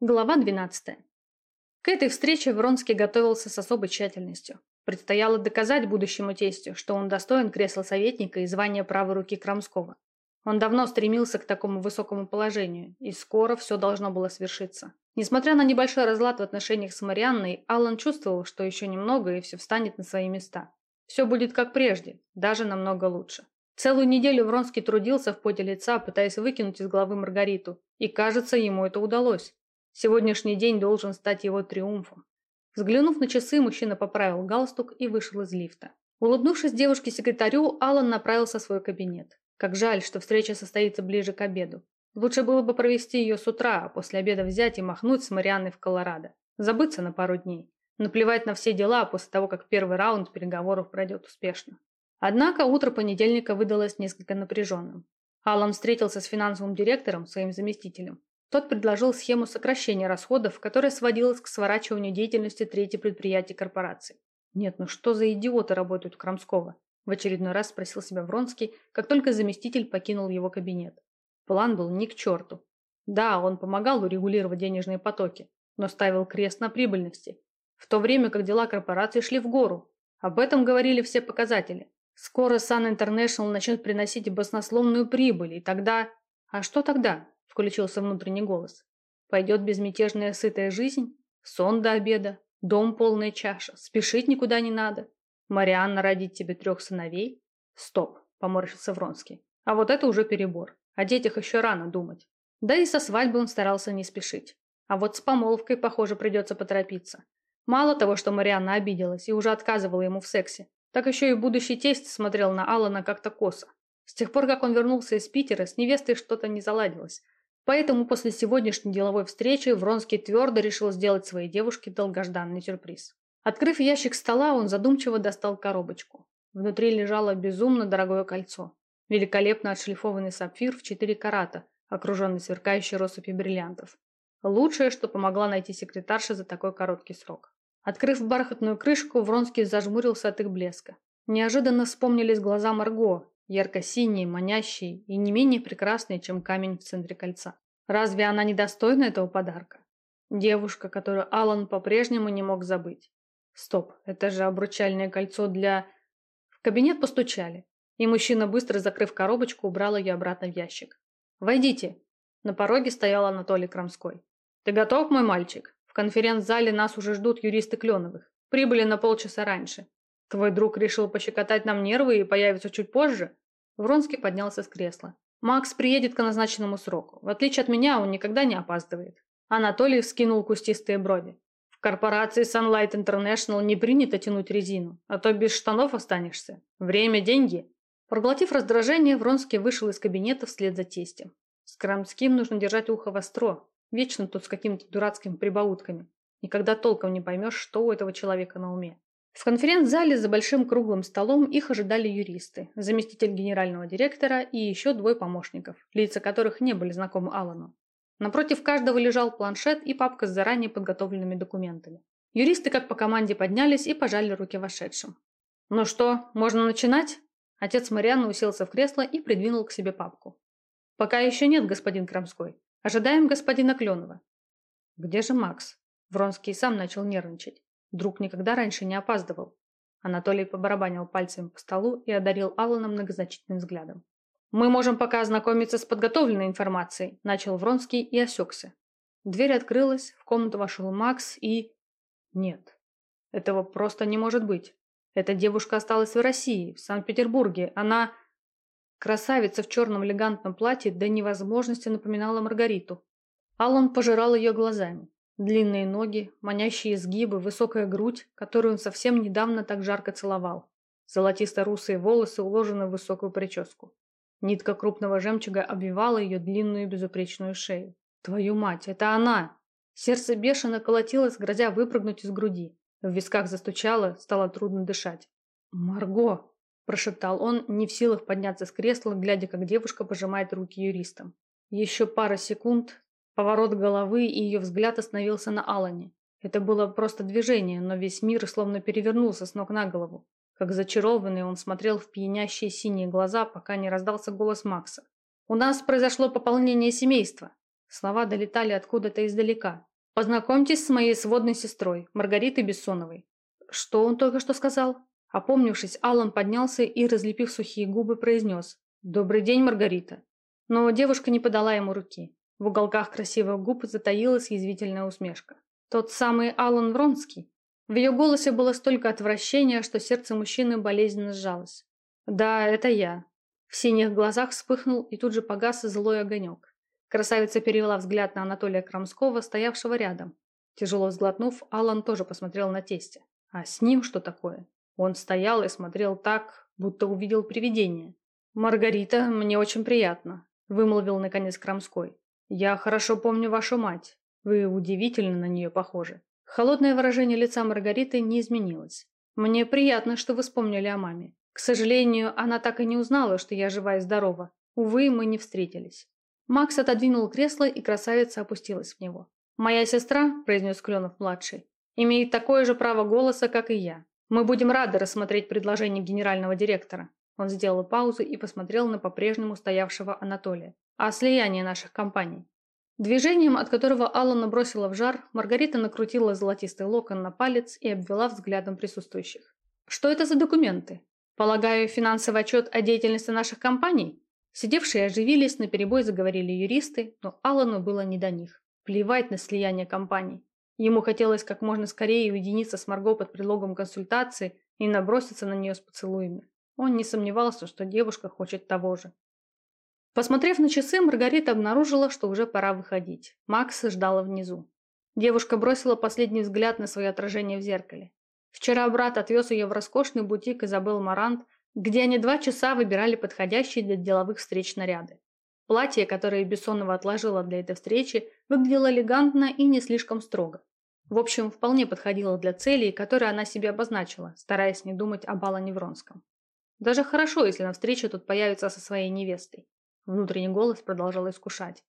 Глава 12. К этой встрече Вронский готовился с особой тщательностью. Предстояло доказать будущему тестю, что он достоин кресла советника и звания правой руки Крамского. Он давно стремился к такому высокому положению, и скоро все должно было свершиться. Несмотря на небольшой разлад в отношениях с Марианной, Аллан чувствовал, что еще немного и все встанет на свои места. Все будет как прежде, даже намного лучше. Целую неделю Вронский трудился в поте лица, пытаясь выкинуть из головы Маргариту, и, кажется, ему это удалось. Сегодняшний день должен стать его триумфом. Взглянув на часы, мужчина поправил галстук и вышел из лифта. Улыбнувшись девушке-секретарю, Алан направился в свой кабинет. Как жаль, что встреча состоится ближе к обеду. Лучше было бы провести ее с утра, а после обеда взять и махнуть с Марианной в Колорадо. Забыться на пару дней. Наплевать на все дела после того, как первый раунд переговоров пройдет успешно. Однако утро понедельника выдалось несколько напряженным. Аллан встретился с финансовым директором, своим заместителем. Тот предложил схему сокращения расходов, которая сводилась к сворачиванию деятельности третьей предприятий корпорации. Нет, ну что за идиоты работают в Крамского? В очередной раз спросил себя Вронский, как только заместитель покинул его кабинет. План был ни к черту. Да, он помогал урегулировать денежные потоки, но ставил крест на прибыльности. В то время как дела корпорации шли в гору. Об этом говорили все показатели. Скоро Sun International начнет приносить баснословную прибыль, и тогда... А что тогда? Включился внутренний голос. Пойдет безмятежная сытая жизнь, сон до обеда, дом полная чаша, спешить никуда не надо. Марианна родит тебе трех сыновей? Стоп, поморщился Вронский. А вот это уже перебор. О детях еще рано думать. Да и со свадьбой он старался не спешить. А вот с помолвкой, похоже, придется поторопиться. Мало того, что Марианна обиделась и уже отказывала ему в сексе, так еще и будущий тесть смотрел на Алана как-то косо. С тех пор, как он вернулся из Питера, с невестой что-то не заладилось. Поэтому после сегодняшней деловой встречи Вронский твердо решил сделать своей девушке долгожданный сюрприз. Открыв ящик стола, он задумчиво достал коробочку. Внутри лежало безумно дорогое кольцо. Великолепно отшлифованный сапфир в 4 карата, окруженный сверкающей россыпью бриллиантов. Лучшее, что помогла найти секретарша за такой короткий срок. Открыв бархатную крышку, Вронский зажмурился от их блеска. Неожиданно вспомнились глаза Марго, ярко-синие, манящие и не менее прекрасные, чем камень в центре кольца. Разве она недостойна этого подарка? Девушка, которую Алан по-прежнему не мог забыть. Стоп, это же обручальное кольцо для... В кабинет постучали, и мужчина, быстро закрыв коробочку, убрал ее обратно в ящик. «Войдите!» На пороге стоял Анатолий Крамской. «Ты готов, мой мальчик? В конференц-зале нас уже ждут юристы Кленовых. Прибыли на полчаса раньше. Твой друг решил пощекотать нам нервы и появится чуть позже?» Вронский поднялся с кресла. «Макс приедет к назначенному сроку. В отличие от меня, он никогда не опаздывает». Анатолий вскинул кустистые брови. «В корпорации Sunlight International не принято тянуть резину, а то без штанов останешься. Время – деньги». Проглотив раздражение, Вронский вышел из кабинета вслед за тестем. С Крамским нужно держать ухо востро. Вечно тут с какими-то дурацкими прибаутками. Никогда толком не поймешь, что у этого человека на уме. В конференц-зале за большим круглым столом их ожидали юристы, заместитель генерального директора и еще двое помощников, лица которых не были знакомы Аллану. Напротив каждого лежал планшет и папка с заранее подготовленными документами. Юристы как по команде поднялись и пожали руки вошедшим. «Ну что, можно начинать?» Отец Марианны уселся в кресло и придвинул к себе папку. «Пока еще нет, господин Крамской. Ожидаем господина Кленова». «Где же Макс?» Вронский сам начал нервничать. Друг никогда раньше не опаздывал. Анатолий побарабанил пальцами по столу и одарил Аллана многозначительным взглядом. «Мы можем пока ознакомиться с подготовленной информацией», – начал Вронский и осекся. Дверь открылась, в комнату вошел Макс и... Нет, этого просто не может быть. Эта девушка осталась в России, в Санкт-Петербурге. Она... Красавица в черном элегантном платье до невозможности напоминала Маргариту. Аллан пожирал ее глазами. Длинные ноги, манящие изгибы, высокая грудь, которую он совсем недавно так жарко целовал. Золотисто-русые волосы уложены в высокую прическу. Нитка крупного жемчуга обвивала ее длинную безупречную шею. Твою мать, это она! Сердце бешено колотилось, грозя выпрыгнуть из груди. В висках застучало, стало трудно дышать. «Марго!» – прошептал он, не в силах подняться с кресла, глядя, как девушка пожимает руки юристам. Еще пара секунд, Поворот головы и ее взгляд остановился на Алане. Это было просто движение, но весь мир словно перевернулся с ног на голову. Как зачарованный он смотрел в пьянящие синие глаза, пока не раздался голос Макса. «У нас произошло пополнение семейства. Слова долетали откуда-то издалека. «Познакомьтесь с моей сводной сестрой, Маргаритой Бессоновой». Что он только что сказал? Опомнившись, Аллан поднялся и, разлепив сухие губы, произнес «Добрый день, Маргарита». Но девушка не подала ему руки. В уголках красивых губ затаилась язвительная усмешка. Тот самый Алан Вронский. В ее голосе было столько отвращения, что сердце мужчины болезненно сжалось. «Да, это я». В синих глазах вспыхнул и тут же погас злой огонек. Красавица перевела взгляд на Анатолия Крамского, стоявшего рядом. Тяжело сглотнув, Алан тоже посмотрел на тестя. А с ним что такое? Он стоял и смотрел так, будто увидел привидение. «Маргарита, мне очень приятно», – вымолвил наконец Крамской. «Я хорошо помню вашу мать. Вы удивительно на нее похожи». Холодное выражение лица Маргариты не изменилось. «Мне приятно, что вы вспомнили о маме. К сожалению, она так и не узнала, что я жива и здорова. Увы, мы не встретились». Макс отодвинул кресло, и красавица опустилась в него. «Моя сестра», – произнес Кленов-младший, – «имеет такое же право голоса, как и я. Мы будем рады рассмотреть предложение генерального директора». Он сделал паузу и посмотрел на по-прежнему стоявшего Анатолия. «О слиянии наших компаний. Движением, от которого Алла набросила в жар, Маргарита накрутила золотистый локон на палец и обвела взглядом присутствующих. «Что это за документы? Полагаю, финансовый отчет о деятельности наших компаний?» Сидевшие оживились, наперебой заговорили юристы, но Аллану было не до них. Плевать на слияние компаний. Ему хотелось как можно скорее уединиться с Марго под предлогом консультации и наброситься на нее с поцелуями. Он не сомневался, что девушка хочет того же. Посмотрев на часы, Маргарита обнаружила, что уже пора выходить. Макс ждала внизу. Девушка бросила последний взгляд на свое отражение в зеркале. Вчера брат отвез ее в роскошный бутик Изабел Марант, где они два часа выбирали подходящие для деловых встреч наряды. Платье, которое Бессонова отложила для этой встречи, выглядело элегантно и не слишком строго. В общем, вполне подходило для целей, которые она себе обозначила, стараясь не думать об Алане Вронском. Даже хорошо, если на встрече тут появится со своей невестой. Внутренний голос продолжал искушать.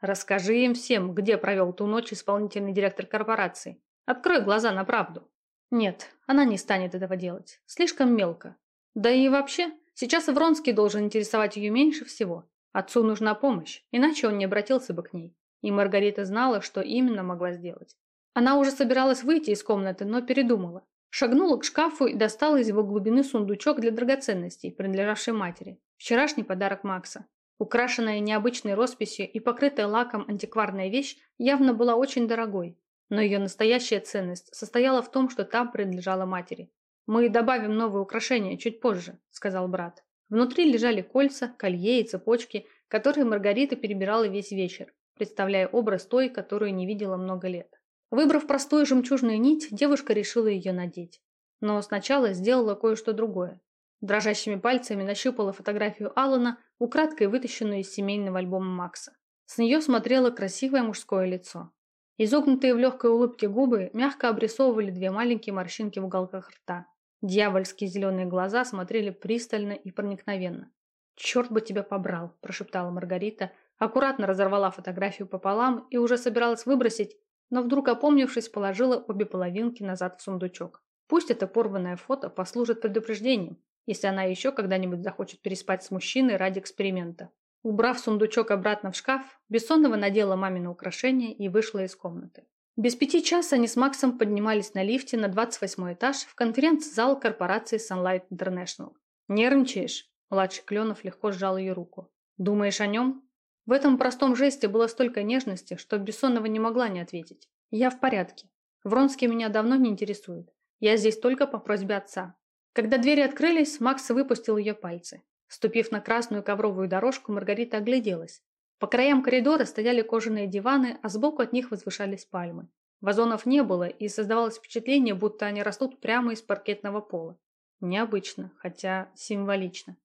«Расскажи им всем, где провел ту ночь исполнительный директор корпорации. Открой глаза на правду». Нет, она не станет этого делать. Слишком мелко. Да и вообще, сейчас Вронский должен интересовать ее меньше всего. Отцу нужна помощь, иначе он не обратился бы к ней. И Маргарита знала, что именно могла сделать. Она уже собиралась выйти из комнаты, но передумала. Шагнула к шкафу и достала из его глубины сундучок для драгоценностей, принадлежавший матери. Вчерашний подарок Макса. Украшенная необычной росписью и покрытая лаком антикварная вещь явно была очень дорогой, но ее настоящая ценность состояла в том, что та принадлежала матери. «Мы добавим новые украшения чуть позже», – сказал брат. Внутри лежали кольца, колье и цепочки, которые Маргарита перебирала весь вечер, представляя образ той, которую не видела много лет. Выбрав простую жемчужную нить, девушка решила ее надеть. Но сначала сделала кое-что другое. Дрожащими пальцами нащупала фотографию Алана, украдкой вытащенную из семейного альбома Макса. С нее смотрело красивое мужское лицо. Изогнутые в легкой улыбке губы мягко обрисовывали две маленькие морщинки в уголках рта. Дьявольские зеленые глаза смотрели пристально и проникновенно. «Черт бы тебя побрал!» – прошептала Маргарита, аккуратно разорвала фотографию пополам и уже собиралась выбросить, но вдруг, опомнившись, положила обе половинки назад в сундучок. Пусть это порванное фото послужит предупреждением, если она еще когда-нибудь захочет переспать с мужчиной ради эксперимента. Убрав сундучок обратно в шкаф, Бессонова надела мамино украшение и вышла из комнаты. Без пяти час они с Максом поднимались на лифте на 28 этаж в конференц-зал корпорации Sunlight International. «Нервничаешь?» Младший Кленов легко сжал ее руку. «Думаешь о нем?» В этом простом жесте было столько нежности, что Бессонова не могла не ответить. «Я в порядке. Вронский меня давно не интересует. Я здесь только по просьбе отца. Когда двери открылись, Макс выпустил ее пальцы. Ступив на красную ковровую дорожку, Маргарита огляделась. По краям коридора стояли кожаные диваны, а сбоку от них возвышались пальмы. Вазонов не было, и создавалось впечатление, будто они растут прямо из паркетного пола. Необычно, хотя символично.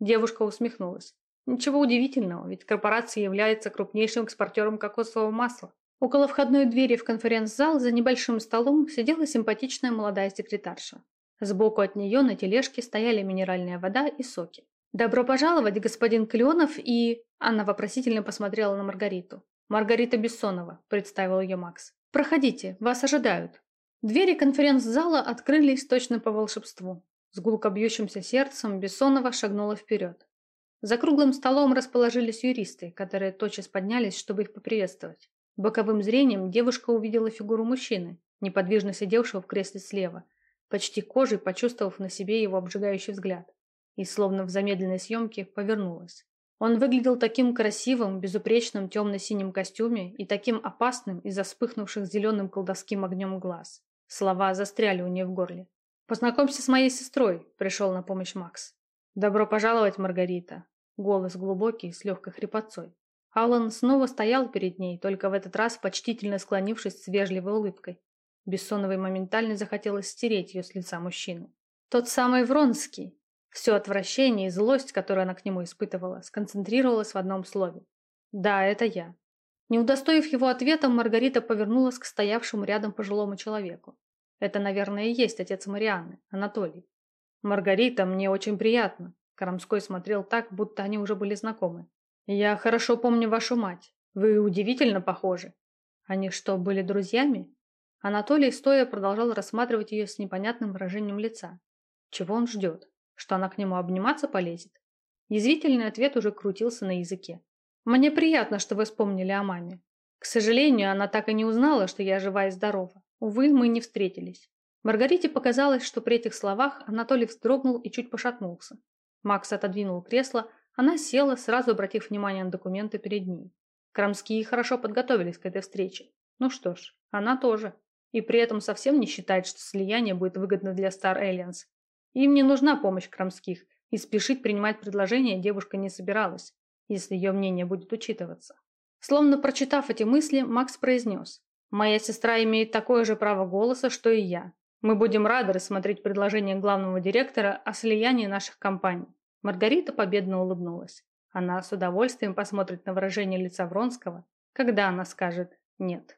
Девушка усмехнулась. Ничего удивительного, ведь корпорация является крупнейшим экспортером кокосового масла. Около входной двери в конференц-зал за небольшим столом сидела симпатичная молодая секретарша. Сбоку от нее на тележке стояли минеральная вода и соки. «Добро пожаловать, господин Кленов и...» Анна вопросительно посмотрела на Маргариту. «Маргарита Бессонова», – представил ее Макс. «Проходите, вас ожидают». Двери конференц-зала открылись точно по волшебству. С гулко бьющимся сердцем Бессонова шагнула вперед. За круглым столом расположились юристы, которые тотчас поднялись, чтобы их поприветствовать. Боковым зрением девушка увидела фигуру мужчины, неподвижно сидевшего в кресле слева, почти кожей почувствовав на себе его обжигающий взгляд, и, словно в замедленной съемке, повернулась. Он выглядел таким красивым, безупречным темно-синим костюме и таким опасным из-за вспыхнувших зеленым колдовским огнем глаз. Слова застряли у нее в горле. «Познакомься с моей сестрой», – пришел на помощь Макс. «Добро пожаловать, Маргарита». Голос глубокий, с легкой хрипотцой. Аллан снова стоял перед ней, только в этот раз почтительно склонившись с вежливой улыбкой. Бессоновой моментально захотелось стереть ее с лица мужчины. Тот самый Вронский, все отвращение и злость, которую она к нему испытывала, сконцентрировалась в одном слове. «Да, это я». Не удостоив его ответом, Маргарита повернулась к стоявшему рядом пожилому человеку. Это, наверное, и есть отец Марианны, Анатолий. «Маргарита, мне очень приятно». Карамской смотрел так, будто они уже были знакомы. «Я хорошо помню вашу мать. Вы удивительно похожи». «Они что, были друзьями?» Анатолий, стоя, продолжал рассматривать ее с непонятным выражением лица. Чего он ждет? Что она к нему обниматься полезет? Язвительный ответ уже крутился на языке. «Мне приятно, что вы вспомнили о маме. К сожалению, она так и не узнала, что я жива и здорова. Увы, мы не встретились». Маргарите показалось, что при этих словах Анатолий вздрогнул и чуть пошатнулся. Макс отодвинул кресло, она села, сразу обратив внимание на документы перед ней. Крамские хорошо подготовились к этой встрече. Ну что ж, она тоже. И при этом совсем не считает, что слияние будет выгодно для Star Aliens. Им не нужна помощь Крамских, и спешить принимать предложение девушка не собиралась, если ее мнение будет учитываться. Словно прочитав эти мысли, Макс произнес. «Моя сестра имеет такое же право голоса, что и я. Мы будем рады рассмотреть предложение главного директора о слиянии наших компаний». Маргарита победно улыбнулась. Она с удовольствием посмотрит на выражение лица Вронского, когда она скажет «нет».